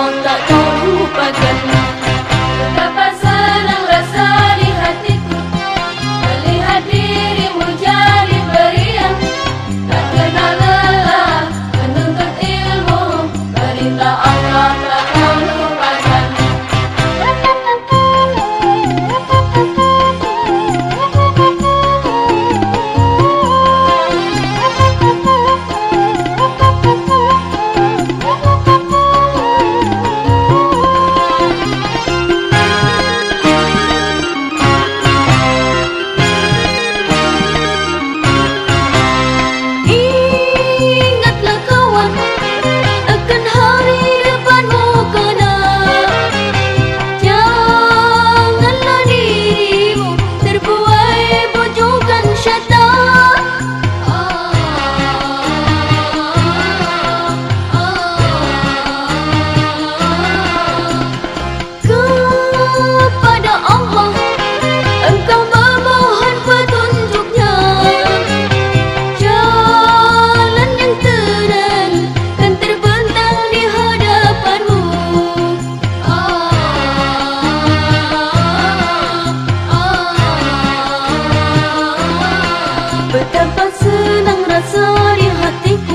on that senang rasa di hatiku